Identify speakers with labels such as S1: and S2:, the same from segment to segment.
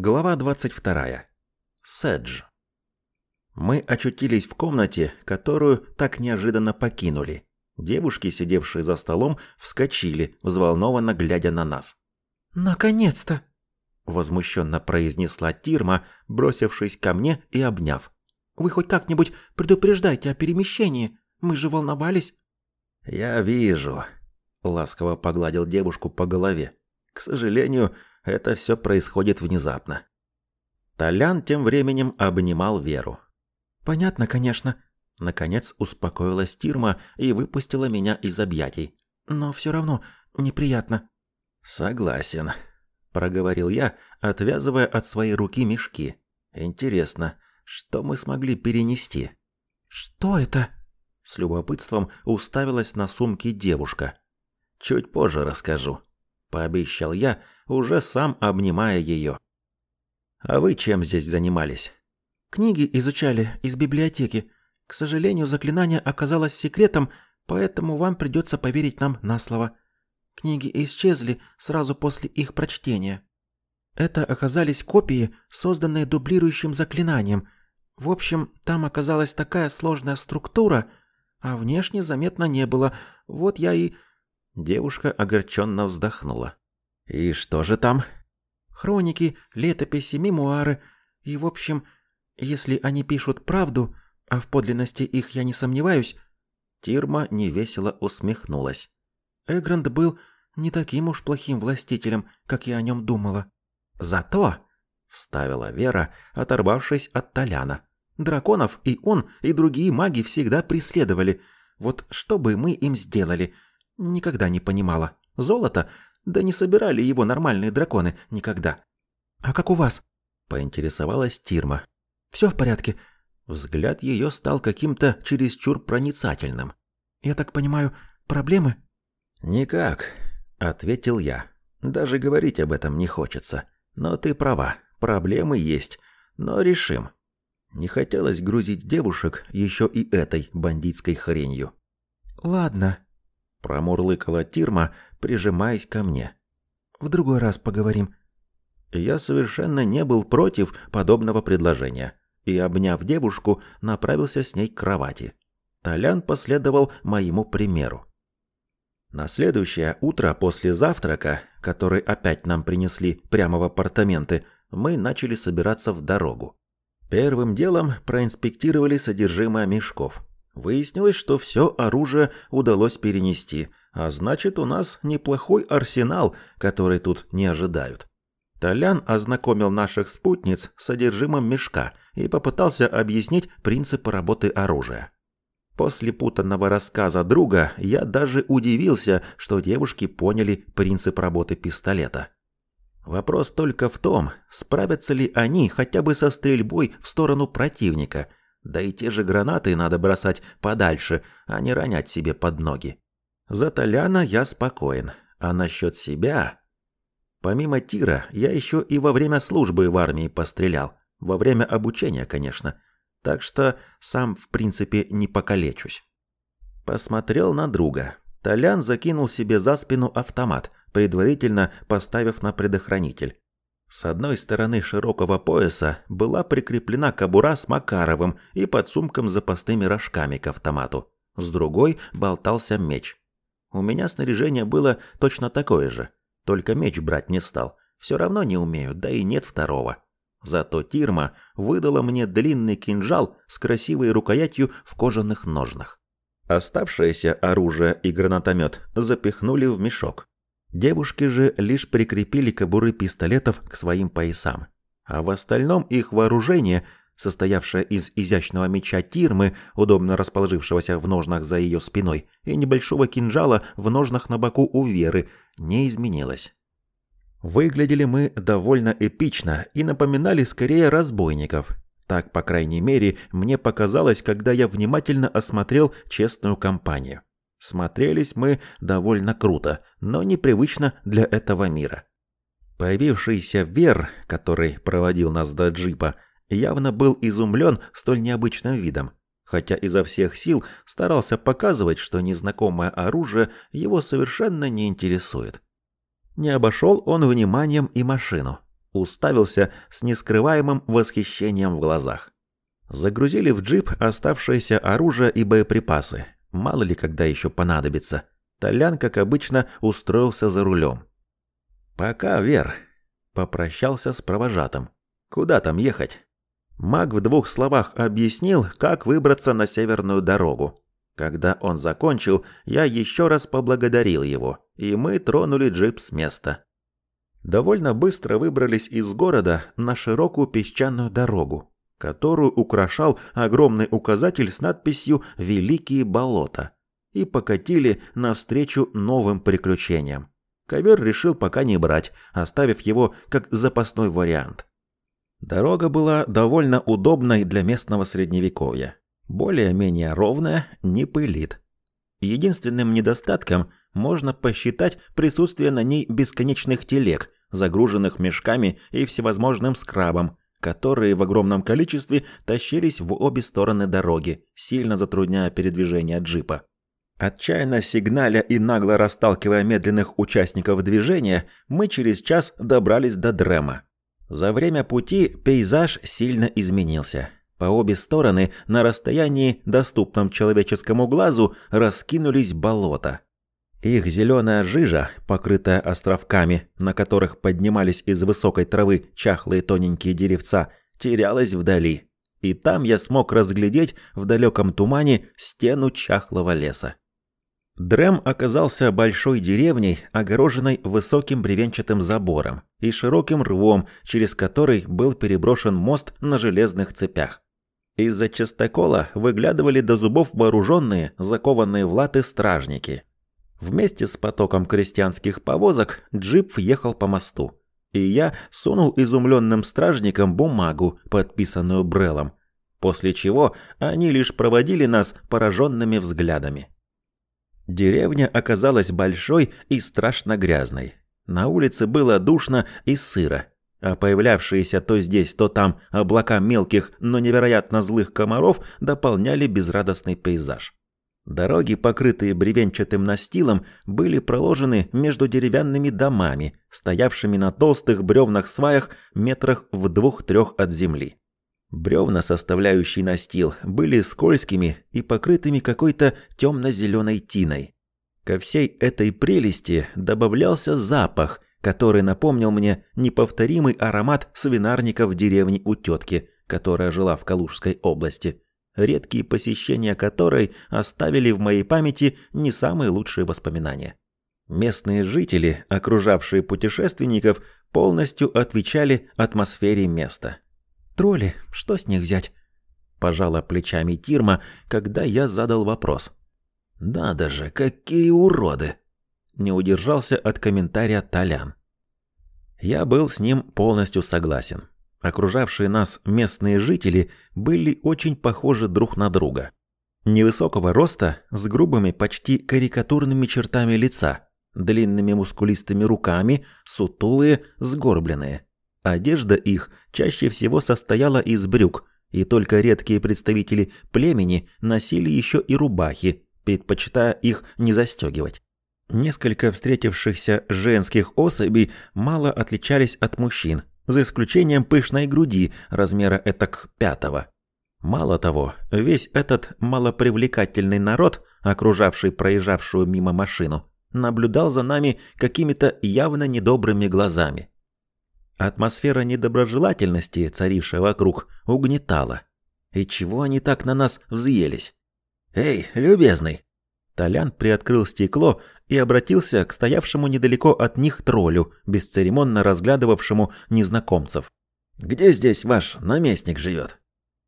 S1: Глава 22. Седж. Мы очутились в комнате, которую так неожиданно покинули. Девушки, сидевшие за столом, вскочили, взволнованно глядя на нас.
S2: «Наконец-то!»
S1: – возмущенно произнесла Тирма, бросившись ко мне и обняв.
S2: «Вы хоть как-нибудь предупреждайте о перемещении, мы же волновались».
S1: «Я вижу», – ласково погладил девушку по голове. «К сожалению, это все происходит внезапно». Толян тем временем обнимал Веру.
S2: «Понятно, конечно».
S1: Наконец успокоилась Тирма и выпустила меня из объятий.
S2: «Но все равно неприятно».
S1: «Согласен», – проговорил я, отвязывая от своей руки мешки. «Интересно, что мы смогли перенести?»
S2: «Что это?»
S1: С любопытством уставилась на сумки девушка. «Чуть позже расскажу», – пообещал я, уже сам обнимая ее. «А вы чем здесь занимались?»
S2: Книги изучали из библиотеки. К сожалению, заклинание оказалось секретом, поэтому вам придется поверить нам на слово. Книги исчезли сразу после их прочтения. Это оказались копии, созданные дублирующим заклинанием. В общем, там оказалась такая сложная структура, а внешне заметно не было. Вот я и...
S1: Девушка огорченно вздохнула. «И что же там?»
S2: «Хроники, летописи, мемуары. И, в общем, если они пишут правду, а в подлинности их я не сомневаюсь,
S1: Тирма невесело усмехнулась.
S2: Эгранд был не таким уж плохим властителем, как я о нем думала.
S1: Зато, вставила Вера, оторвавшись от Толяна.
S2: Драконов и он, и другие маги всегда преследовали. Вот что бы мы им сделали? Никогда не понимала. Золото? Да не собирали его нормальные драконы никогда. А как у вас?
S1: Поинтересовалась Тирма.
S2: Все в порядке?»
S1: Взгляд ее стал каким-то чересчур проницательным.
S2: «Я так понимаю, проблемы?»
S1: «Никак», — ответил я. «Даже говорить об этом не хочется. Но ты права, проблемы есть, но решим». Не хотелось грузить девушек еще и этой бандитской хренью.
S2: «Ладно», —
S1: промурлыкала Тирма, прижимаясь ко мне.
S2: «В другой раз поговорим.
S1: Я совершенно не был против подобного предложения и, обняв девушку, направился с ней к кровати. Толян последовал моему примеру. На следующее утро после завтрака, который опять нам принесли прямо в апартаменты, мы начали собираться в дорогу. Первым делом проинспектировали содержимое мешков. Выяснилось, что все оружие удалось перенести, а значит, у нас неплохой арсенал, который тут не ожидают. Толян ознакомил наших спутниц с содержимым мешка и попытался объяснить принципы работы оружия. После путанного рассказа друга я даже удивился, что девушки поняли принцип работы пистолета. Вопрос только в том, справятся ли они хотя бы со стрельбой в сторону противника, да и те же гранаты надо бросать подальше, а не ронять себе под ноги. За Толяна я спокоен, а насчет себя Помимо тира, я еще и во время службы в армии пострелял. Во время обучения, конечно. Так что сам, в принципе, не покалечусь. Посмотрел на друга. Толян закинул себе за спину автомат, предварительно поставив на предохранитель. С одной стороны широкого пояса была прикреплена кобура с Макаровым и подсумком с запасными рожками к автомату. С другой болтался меч. У меня снаряжение было точно такое же. Только меч брать не стал. Все равно не умею, да и нет второго. Зато Тирма выдала мне длинный кинжал с красивой рукоятью в кожаных ножнах. Оставшееся оружие и гранатомет запихнули в мешок. Девушки же лишь прикрепили кобуры пистолетов к своим поясам. А в остальном их вооружение, состоявшее из изящного меча Тирмы, удобно расположившегося в ножнах за ее спиной, и небольшого кинжала в ножнах на боку у Веры, не изменилось. Выглядели мы довольно эпично и напоминали скорее разбойников. Так, по крайней мере, мне показалось, когда я внимательно осмотрел честную компанию. Смотрелись мы довольно круто, но непривычно для этого мира. Появившийся Вер, который проводил нас до джипа, явно был изумлен столь необычным видом, хотя изо всех сил старался показывать, что незнакомое оружие его совершенно не интересует. Не обошел он вниманием и машину. уставился с нескрываемым восхищением в глазах. Загрузили в джип оставшееся оружие и боеприпасы. Мало ли когда еще понадобится. Толян, как обычно, устроился за рулем. «Пока, Вер», — попрощался с провожатым. «Куда там ехать?» Маг в двух словах объяснил, как выбраться на северную дорогу. Когда он закончил, я еще раз поблагодарил его, и мы тронули джип с места. Довольно быстро выбрались из города на широкую песчаную дорогу, которую украшал огромный указатель с надписью «Великие болота», и покатили навстречу новым приключениям. Ковер решил пока не брать, оставив его как запасной вариант. Дорога была довольно удобной для местного средневековья. Более-менее ровная, не пылит. Единственным недостатком можно посчитать присутствие на ней бесконечных телег, загруженных мешками и всевозможным скрабом, которые в огромном количестве тащились в обе стороны дороги, сильно затрудняя передвижение джипа. Отчаянно сигналя и нагло расталкивая медленных участников движения, мы через час добрались до Дрема. За время пути пейзаж сильно изменился. По обе стороны, на расстоянии, доступном человеческому глазу, раскинулись болота. Их зеленая жижа, покрытая островками, на которых поднимались из высокой травы чахлые тоненькие деревца, терялась вдали. И там я смог разглядеть в далеком тумане стену чахлого леса. Дрем оказался большой деревней, огороженной высоким бревенчатым забором и широким рвом, через который был переброшен мост на железных цепях. Из-за частокола выглядывали до зубов вооруженные, закованные в латы стражники. Вместе с потоком крестьянских повозок джип въехал по мосту. И я сунул изумленным стражникам бумагу, подписанную Брелом, после чего они лишь проводили нас пораженными взглядами. Деревня оказалась большой и страшно грязной. На улице было душно и сыро а появлявшиеся то здесь, то там облака мелких, но невероятно злых комаров дополняли безрадостный пейзаж. Дороги, покрытые бревенчатым настилом, были проложены между деревянными домами, стоявшими на толстых бревнах-сваях метрах в двух-трех от земли. Бревна, составляющие настил, были скользкими и покрытыми какой-то темно-зеленой тиной. Ко всей этой прелести добавлялся запах, который напомнил мне неповторимый аромат свинарника в деревне у тетки, которая жила в Калужской области, редкие посещения которой оставили в моей памяти не самые лучшие воспоминания. Местные жители, окружавшие путешественников, полностью отвечали атмосфере места.
S2: «Тролли, что с них взять?»
S1: Пожала плечами Тирма, когда я задал вопрос. «Надо же, какие уроды!» Не удержался от комментария Толян. Я был с ним полностью согласен. Окружавшие нас местные жители были очень похожи друг на друга. Невысокого роста, с грубыми, почти карикатурными чертами лица, длинными мускулистыми руками, сутулые, сгорбленные. Одежда их чаще всего состояла из брюк, и только редкие представители племени носили еще и рубахи, предпочитая их не застегивать. Несколько встретившихся женских особей мало отличались от мужчин, за исключением пышной груди размера этак пятого. Мало того, весь этот малопривлекательный народ, окружавший проезжавшую мимо машину, наблюдал за нами какими-то явно недобрыми глазами. Атмосфера недоброжелательности, царившая вокруг, угнетала. И чего они так на нас взъелись? «Эй, любезный!» Толян приоткрыл стекло и обратился к стоявшему недалеко от них троллю, бесцеремонно разглядывавшему незнакомцев. «Где здесь ваш наместник живет?»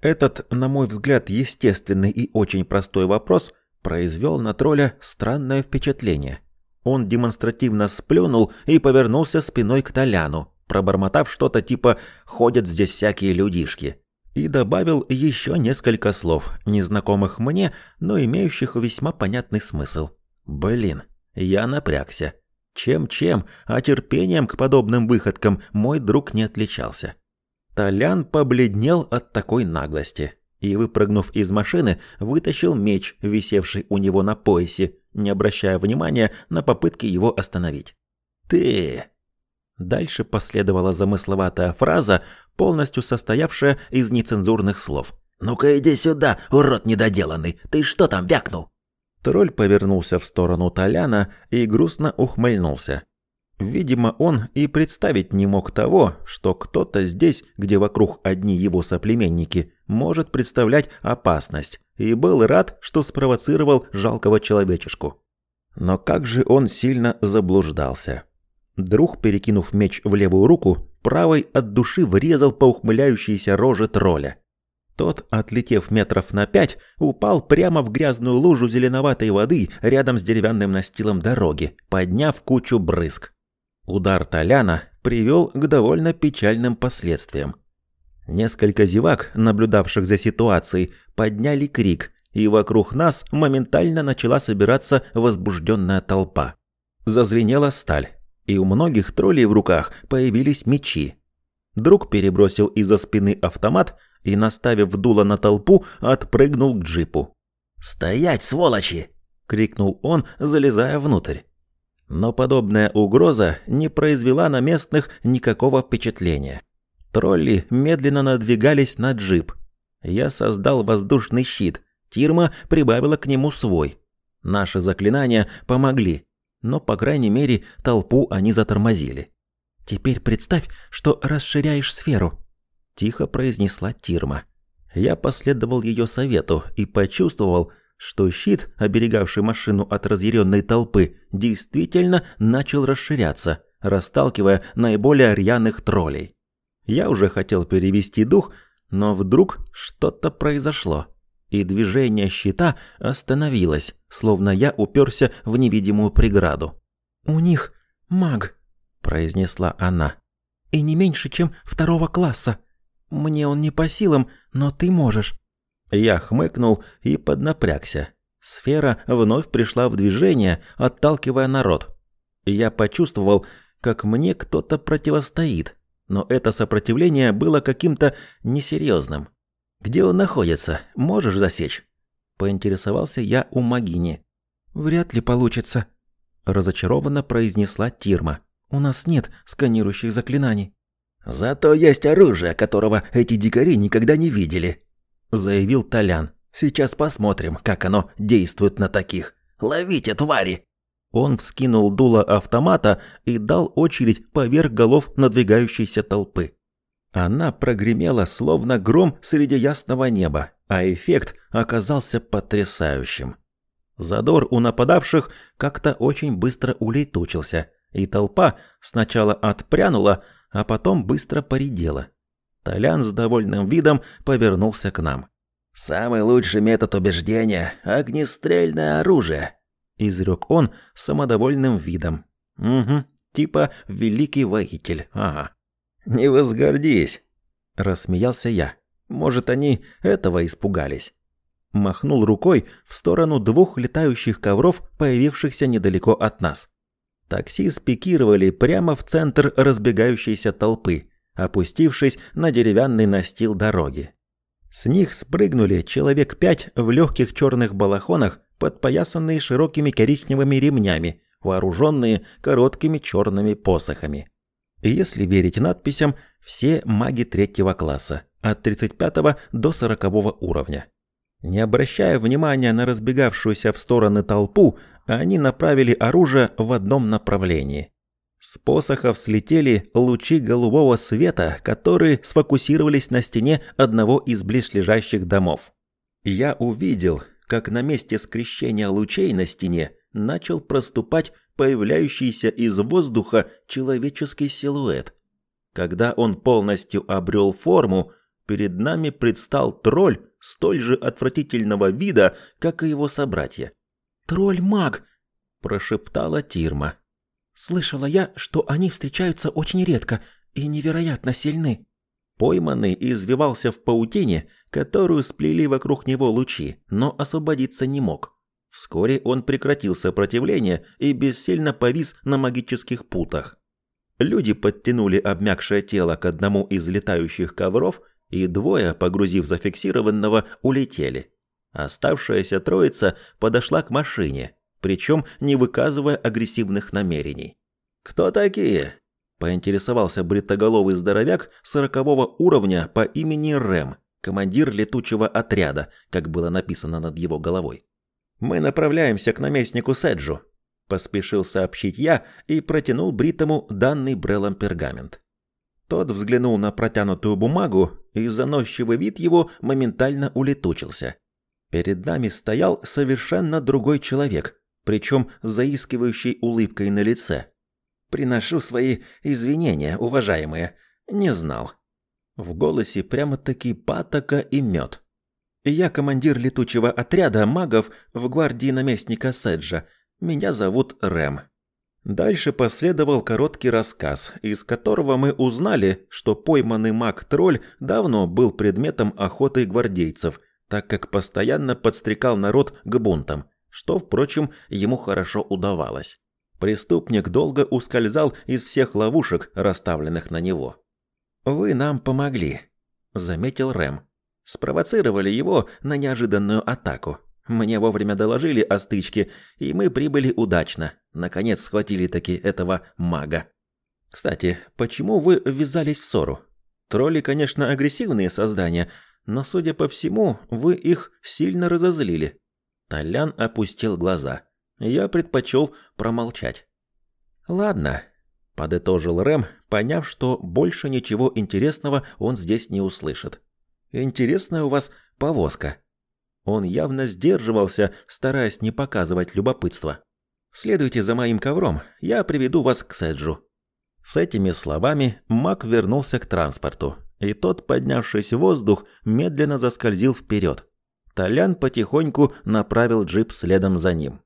S1: Этот, на мой взгляд, естественный и очень простой вопрос произвел на тролля странное впечатление. Он демонстративно сплюнул и повернулся спиной к Толяну, пробормотав что-то типа «ходят здесь всякие людишки» и добавил еще несколько слов, незнакомых мне, но имеющих весьма понятный смысл. Блин, я напрягся. Чем-чем, а терпением к подобным выходкам мой друг не отличался. Толян побледнел от такой наглости и, выпрыгнув из машины, вытащил меч, висевший у него на поясе, не обращая внимания на попытки его остановить. «Ты...» Дальше последовала замысловатая фраза, полностью состоявшая из нецензурных слов.
S3: «Ну-ка иди сюда, урод недоделанный! Ты что там вякнул?»
S1: Тролль повернулся в сторону Толяна и грустно ухмыльнулся. Видимо, он и представить не мог того, что кто-то здесь, где вокруг одни его соплеменники, может представлять опасность, и был рад, что спровоцировал жалкого человечешку. Но как же он сильно заблуждался. Друг, перекинув меч в левую руку, правой от души врезал по ухмыляющейся роже тролля. Тот, отлетев метров на пять, упал прямо в грязную лужу зеленоватой воды рядом с деревянным настилом дороги, подняв кучу брызг. Удар Толяна привел к довольно печальным последствиям. Несколько зевак, наблюдавших за ситуацией, подняли крик, и вокруг нас моментально начала собираться возбужденная толпа. Зазвенела сталь, и у многих троллей в руках появились мечи. Друг перебросил из-за спины автомат и, наставив дуло на толпу, отпрыгнул к джипу.
S3: «Стоять, сволочи!» — крикнул он, залезая внутрь.
S1: Но подобная угроза не произвела на местных никакого впечатления. Тролли медленно надвигались на джип. Я создал воздушный щит, Тирма прибавила к нему свой. Наши заклинания помогли, но, по крайней мере, толпу они затормозили.
S2: «Теперь представь, что расширяешь сферу», –
S1: тихо произнесла Тирма. Я последовал ее совету и почувствовал, что щит, оберегавший машину от разъяренной толпы, действительно начал расширяться, расталкивая наиболее рьяных троллей. Я уже хотел перевести дух, но вдруг что-то произошло, и движение щита остановилось, словно я уперся в невидимую преграду.
S2: «У них маг», – произнесла она. «И не меньше, чем второго класса. Мне он не по силам, но ты можешь».
S1: Я хмыкнул и поднапрягся. Сфера вновь пришла в движение, отталкивая народ. Я почувствовал, как мне кто-то противостоит, но это сопротивление было каким-то несерьезным. «Где он находится? Можешь засечь?» Поинтересовался я у Магини.
S2: «Вряд ли получится», – разочарованно произнесла Тирма. «У нас нет сканирующих заклинаний».
S3: «Зато есть оружие, которого эти дикари никогда не видели», заявил Толян. Сейчас посмотрим, как оно действует на таких. Ловите, твари!
S1: Он вскинул дуло автомата и дал очередь поверх голов надвигающейся толпы. Она прогремела словно гром среди ясного неба, а эффект оказался потрясающим. Задор у нападавших как-то очень быстро улетучился, и толпа сначала отпрянула, а потом быстро поредела. Толян с довольным видом повернулся к нам.
S3: «Самый лучший метод убеждения – огнестрельное оружие», –
S1: изрек он с самодовольным видом. «Угу, типа великий воитель, ага». «Не возгордись», – рассмеялся я. «Может, они этого испугались». Махнул рукой в сторону двух летающих ковров, появившихся недалеко от нас. Такси спикировали прямо в центр разбегающейся толпы, опустившись на деревянный настил дороги. С них спрыгнули человек пять в легких черных балахонах, подпоясанные широкими коричневыми ремнями, вооруженные короткими черными посохами. Если верить надписям, все маги третьего класса, от 35 до 40 уровня. Не обращая внимания на разбегавшуюся в стороны толпу, они направили оружие в одном направлении. С посохов слетели лучи голубого света, которые сфокусировались на стене одного из близлежащих домов. Я увидел, как на месте скрещения лучей на стене начал проступать появляющийся из воздуха человеческий силуэт. Когда он полностью обрел форму, перед нами предстал тролль столь же отвратительного вида, как и его собратья.
S2: «Тролль-маг!»
S1: – прошептала Тирма.
S2: Слышала я, что они встречаются очень редко и невероятно сильны.
S1: Пойманный извивался в паутине, которую сплели вокруг него лучи, но освободиться не мог. Вскоре он прекратил сопротивление и бессильно повис на магических путах. Люди подтянули обмякшее тело к одному из летающих ковров, и двое, погрузив зафиксированного, улетели. Оставшаяся троица подошла к машине, причем не выказывая агрессивных намерений.
S3: «Кто такие?»
S1: – Поинтересовался бритоголовый здоровяк сорокового уровня по имени Рэм, командир летучего отряда, как было написано над его головой. «Мы направляемся к наместнику Седжу», – поспешил сообщить я и протянул Бритому данный Бреллом пергамент. Тот взглянул на протянутую бумагу, и заносчивый вид его моментально улетучился. Перед нами стоял совершенно другой человек, причем заискивающей улыбкой на лице. «Приношу свои извинения, уважаемые. Не знал». В голосе прямо-таки патока и мед. «Я командир летучего отряда магов в гвардии наместника Седжа. Меня зовут Рэм». Дальше последовал короткий рассказ, из которого мы узнали, что пойманный маг-тролль давно был предметом охоты гвардейцев, так как постоянно подстрекал народ к бунтам, что, впрочем, ему хорошо удавалось. Преступник долго ускользал из всех ловушек, расставленных на него. «Вы нам помогли», — заметил Рэм. «Спровоцировали его на неожиданную атаку. Мне вовремя доложили о стычке, и мы прибыли удачно. Наконец схватили таки этого мага. Кстати, почему вы ввязались в ссору? Тролли, конечно, агрессивные создания, но, судя по всему, вы их сильно разозлили. Толян опустил глаза. Я предпочел промолчать. Ладно, подытожил Рэм, поняв, что больше ничего интересного он здесь не услышит. Интересная у вас повозка. Он явно сдерживался, стараясь не показывать любопытства. «Следуйте за моим ковром, я приведу вас к Седжу». С этими словами маг вернулся к транспорту, и тот, поднявшись в воздух, медленно заскользил вперед. Толян потихоньку направил джип следом за ним.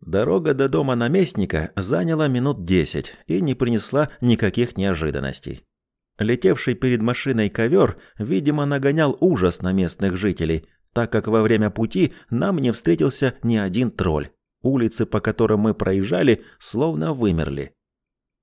S1: Дорога до дома наместника заняла минут десять и не принесла никаких неожиданностей. Летевший перед машиной ковер, видимо, нагонял ужас на местных жителей, так как во время пути нам не встретился ни один тролль. Улицы, по которым мы проезжали, словно вымерли.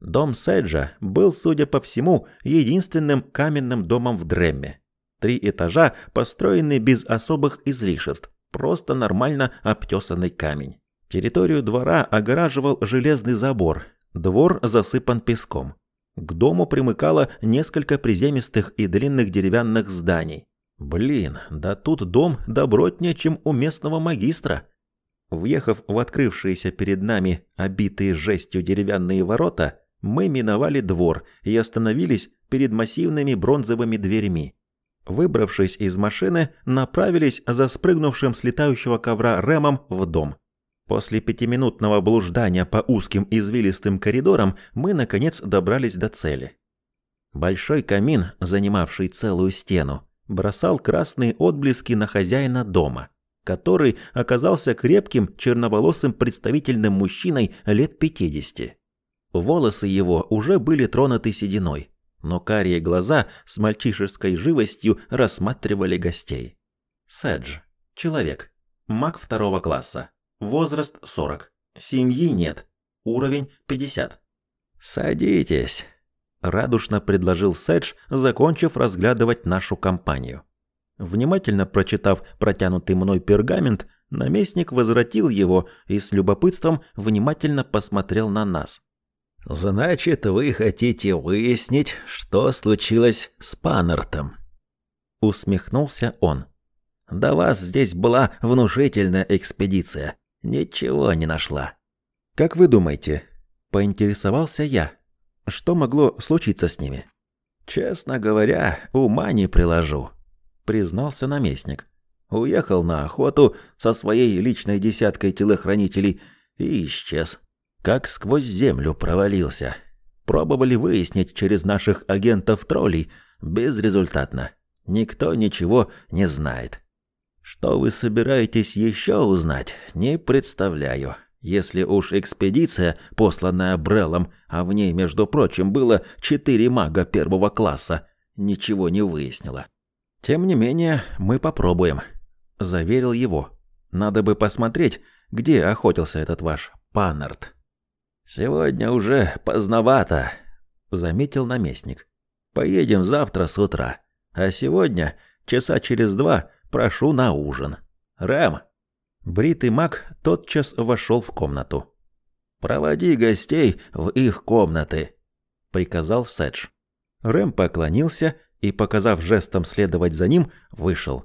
S1: Дом Седжа был, судя по всему, единственным каменным домом в Дремме. Три этажа, построенные без особых излишеств, просто нормально обтесанный камень. Территорию двора огораживал железный забор, двор засыпан песком. К дому примыкало несколько приземистых и длинных деревянных зданий. Блин, да тут дом добротнее, чем у местного магистра. Въехав в открывшиеся перед нами обитые жестью деревянные ворота, мы миновали двор и остановились перед массивными бронзовыми дверьми. Выбравшись из машины, направились за спрыгнувшим с летающего ковра Рэмом в дом. После пятиминутного блуждания по узким извилистым коридорам мы, наконец, добрались до цели. Большой камин, занимавший целую стену, бросал красные отблески на хозяина дома, который оказался крепким черноволосым представительным мужчиной лет 50. Волосы его уже были тронуты сединой, но карие глаза с мальчишеской живостью рассматривали гостей. Седж. Человек. Маг второго класса. Возраст 40. Семьи нет. Уровень 50. «Садитесь», радушно предложил Сэдж, закончив разглядывать нашу компанию. Внимательно прочитав протянутый мной пергамент, наместник возвратил его и с любопытством внимательно посмотрел на нас.
S3: Значит, вы хотите выяснить, что случилось с Паннертом?
S1: Усмехнулся он. До вас здесь была внушительная экспедиция. Ничего не нашла. Как вы думаете? Поинтересовался я. Что могло случиться с ними? Честно говоря, ума не приложу, признался наместник. Уехал на охоту со своей личной десяткой телохранителей и исчез. Как сквозь землю провалился. Пробовали выяснить через наших агентов-троллей, безрезультатно. Никто ничего не знает. Что вы собираетесь еще узнать, не представляю. Если уж экспедиция, посланная Бреллом, а в ней, между прочим, было четыре мага первого класса, ничего не выяснила. Тем не менее, мы попробуем, заверил его. Надо бы посмотреть, где охотился этот ваш Паннард. Сегодня уже поздновато, заметил наместник. Поедем завтра с утра, а сегодня часа через два прошу на ужин. Рэм, Бритый маг тотчас вошел в комнату. «Проводи гостей в их комнаты», — приказал Сэдж. Рэм поклонился и, показав жестом следовать за ним, вышел.